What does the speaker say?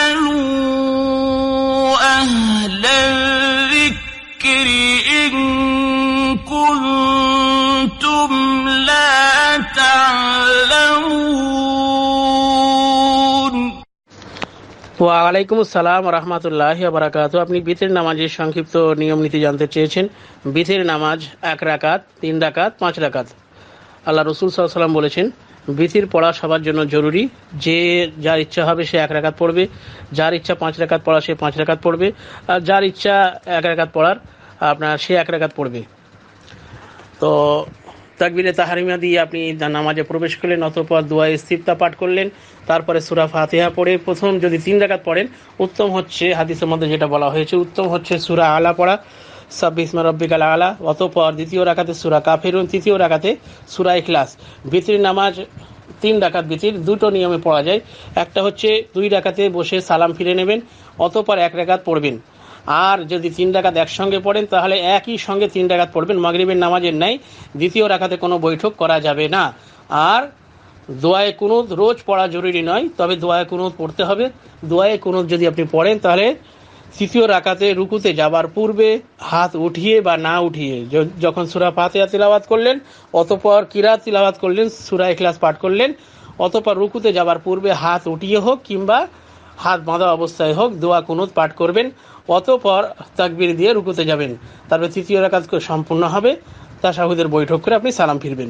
فاسألوا أهل الذكر إن كنتم لا تعلمون ওয়ালাইকুম আসসালাম রহমতুল্লাহ বারাকাত আপনি বিথের নামাজের সংক্ষিপ্ত নিয়ম নীতি জানতে চেয়েছেন বিথের নামাজ এক রাকাত তিন রাকাত পাঁচ রাকাত আল্লাহ রসুল সাল্লাম বলেছেন বিথির পড়া সবার জন্য জরুরি। যে যার ইচ্ছা হবে সে এক রাকাত পড়বে, যার ইচ্ছা পাঁচ রাকাত পড়া সে পাঁচ রাকাত পড়বে, আর যার ইচ্ছা এক রাকাত পড়ার আপনার সে এক রাকাত পড়বে। তো তাকবিরে তাহারিমা দিয়ে আপনি নামাজে প্রবেশ করলেন অতঃপর দোয়া ইস্তিফতা পাঠ করলেন, তারপরে সুরা ফাতিহা পড়ে প্রথম যদি তিন রাকাত পড়েন, উত্তম হচ্ছে, হাদিসের মধ্যে যেটা বলা হয়েছে, উত্তম হচ্ছে সুরা আলা পড়া। সাব্বিসমা রব্বিকাল আলা, অতঃপর দ্বিতীয় রাকাতে সুরা কাফেরুন তৃতীয় রাকাতে সুরা ইখলাস। বিতির নামাজ, তিন ডাকাত বিতির দুটো নিয়মে পড়া যায়। একটা হচ্ছে দুই ডাকাতে বসে সালাম ফিরে নেবেন, অতঃপর এক রাকাত পড়বেন। আর যদি তিন ডাকাত একসঙ্গে পড়েন, তাহলে একই সঙ্গে তিন ডাকাত পড়বেন। মাগরিবের নামাজের ন্যায় দ্বিতীয় রাকাতে কোনো বৈঠক করা যাবে না। আর দোয়ায় কুনুদ রোজ পড়া জরুরি নয়, তবে দোয়ায় কুনুদ পড়তে হবে। দোয়ায় কুনুদ যদি আপনি পড়েন, তাহলে তৃতীয় রাকাতে রুকুতে যাবার পূর্বে হাত উঠিয়ে বা না উঠিয়ে যখন সুরা ফাতেহা তিলাবাত করলেন, অতপর কিরা তিলাবাত করলেন, সুরা এখলাস পাঠ করলেন, অতপর রুকুতে যাবার পূর্বে হাত উঠিয়ে হোক কিংবা হাত বাঁধা অবস্থায় হোক দোয়া কুনুত পাঠ করবেন, অতপর তাকবির দিয়ে রুকুতে যাবেন। তারপরে তৃতীয় রাকাত সম্পূর্ণ হবে। তা শাহুদের বৈঠক করে আপনি সালাম ফিরবেন।